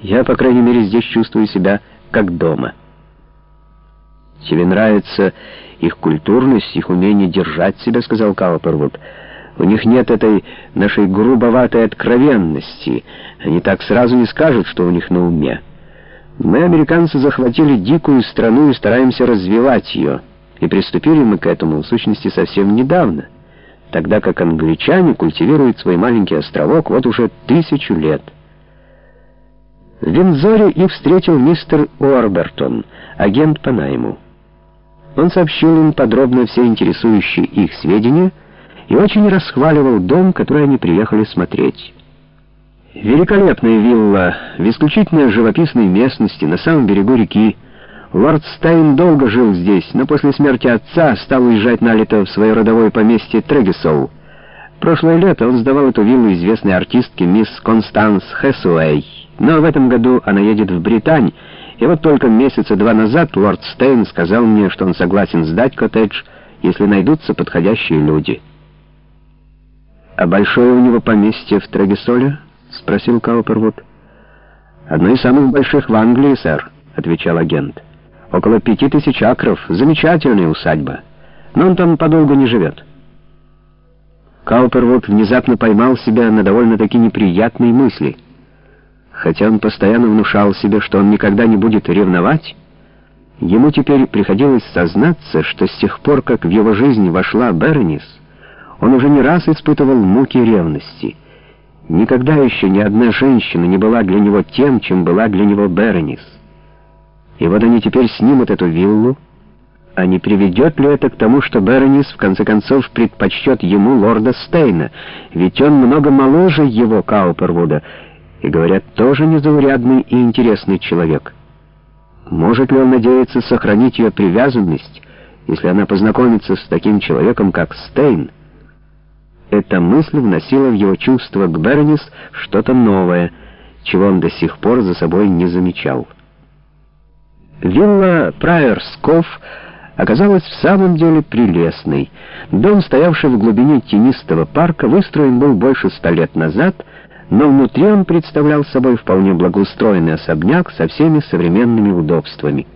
Я, по крайней мере, здесь чувствую себя как дома. Тебе нравится их культурность, их умение держать себя, сказал Каупервуд. У них нет этой нашей грубоватой откровенности. Они так сразу не скажут, что у них на уме. Мы, американцы, захватили дикую страну и стараемся развивать ее. И приступили мы к этому, в сущности, совсем недавно, тогда как англичане культивируют свой маленький островок вот уже тысячу лет. В Винзоре их встретил мистер Уорбертон, агент по найму. Он сообщил им подробно все интересующие их сведения и очень расхваливал дом, который они приехали смотреть. Великолепная вилла в исключительно живописной местности на самом берегу реки. Лорд Стайн долго жил здесь, но после смерти отца стал уезжать на лето в свое родовое поместье Трегесоу. Прошлое лето он сдавал эту виллу известной артистке мисс Констанс Хэсуэй, но в этом году она едет в Британь, и вот только месяца два назад лорд Стейн сказал мне, что он согласен сдать коттедж, если найдутся подходящие люди. «А большое у него поместье в Трегесоле?» — спросил Каупервуд. «Одно из самых больших в Англии, сэр», — отвечал агент. «Около пяти тысяч акров. Замечательная усадьба. Но он там подолгу не живет». Каупервуд внезапно поймал себя на довольно-таки неприятные мысли. Хотя он постоянно внушал себе, что он никогда не будет ревновать, ему теперь приходилось сознаться, что с тех пор, как в его жизнь вошла Бернис, он уже не раз испытывал муки ревности — Никогда еще ни одна женщина не была для него тем, чем была для него Беронис. И вот они теперь снимут эту виллу, а не приведет ли это к тому, что Беронис в конце концов предпочтет ему лорда Стейна, ведь он много моложе его, Каупервуда, и, говорят, тоже незаурядный и интересный человек. Может ли он надеяться сохранить ее привязанность, если она познакомится с таким человеком, как Стейн? Эта мысль вносила в его чувство к Бернис что-то новое, чего он до сих пор за собой не замечал. Вилла Прайерсков оказалась в самом деле прелестной. Дом, стоявший в глубине тенистого парка, выстроен был больше ста лет назад, но внутри он представлял собой вполне благоустроенный особняк со всеми современными удобствами.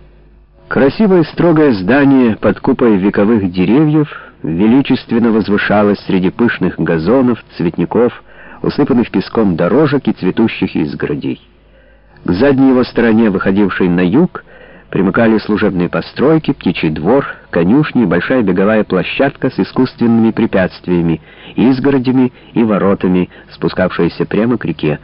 Красивое строгое здание под купой вековых деревьев величественно возвышалось среди пышных газонов, цветников, усыпанных песком дорожек и цветущих изгородей. К задней его стороне, выходившей на юг, примыкали служебные постройки, птичий двор, конюшни и большая беговая площадка с искусственными препятствиями, изгородями и воротами, спускавшиеся прямо к реке.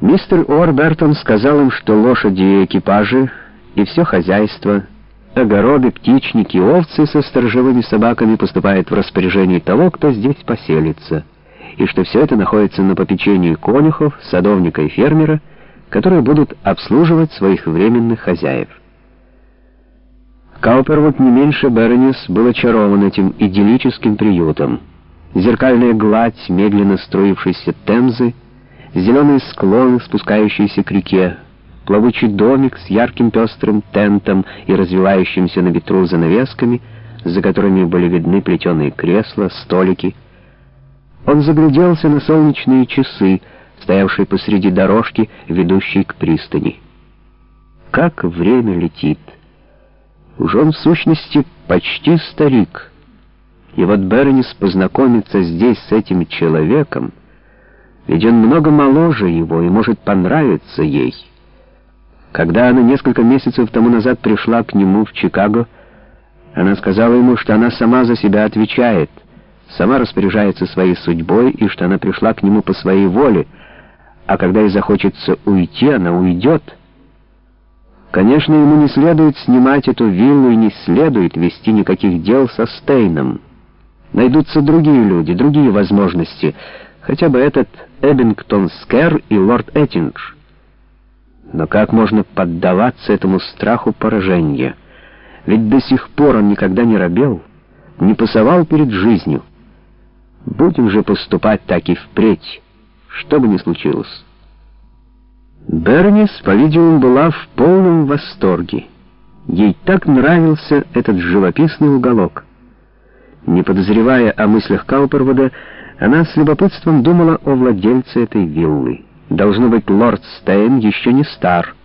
Мистер Уорбертон сказал им, что лошади и экипажи и все хозяйство — огороды, птичники, овцы со сторожевыми собаками поступают в распоряжение того, кто здесь поселится, и что все это находится на попечении конюхов, садовника и фермера, которые будут обслуживать своих временных хозяев. Каупервуд не меньше Беронис был очарован этим идиллическим приютом. Зеркальная гладь медленно струившейся темзы, зеленые склоны, спускающиеся к реке, плавучий домик с ярким пестрым тентом и развивающимся на ветру занавесками, за которыми были видны плетеные кресла, столики. Он загляделся на солнечные часы, стоявшие посреди дорожки, ведущей к пристани. Как время летит! Уж он, в сущности, почти старик. И вот Бернис познакомится здесь с этим человеком, ведь он много моложе его и может понравиться ей. Когда она несколько месяцев тому назад пришла к нему в Чикаго, она сказала ему, что она сама за себя отвечает, сама распоряжается своей судьбой и что она пришла к нему по своей воле, а когда ей захочется уйти, она уйдет. Конечно, ему не следует снимать эту виллу и не следует вести никаких дел со Стейном. Найдутся другие люди, другие возможности, хотя бы этот Эббингтон Скер и лорд Эттингш. Но как можно поддаваться этому страху поражения? Ведь до сих пор он никогда не робел, не пасовал перед жизнью. Будем же поступать так и впредь, что бы ни случилось. Бернис, по-видимому, была в полном восторге. Ей так нравился этот живописный уголок. Не подозревая о мыслях Каупервуда, она с любопытством думала о владельце этой виллы. Должно быть, лорд Стейн еще не стар.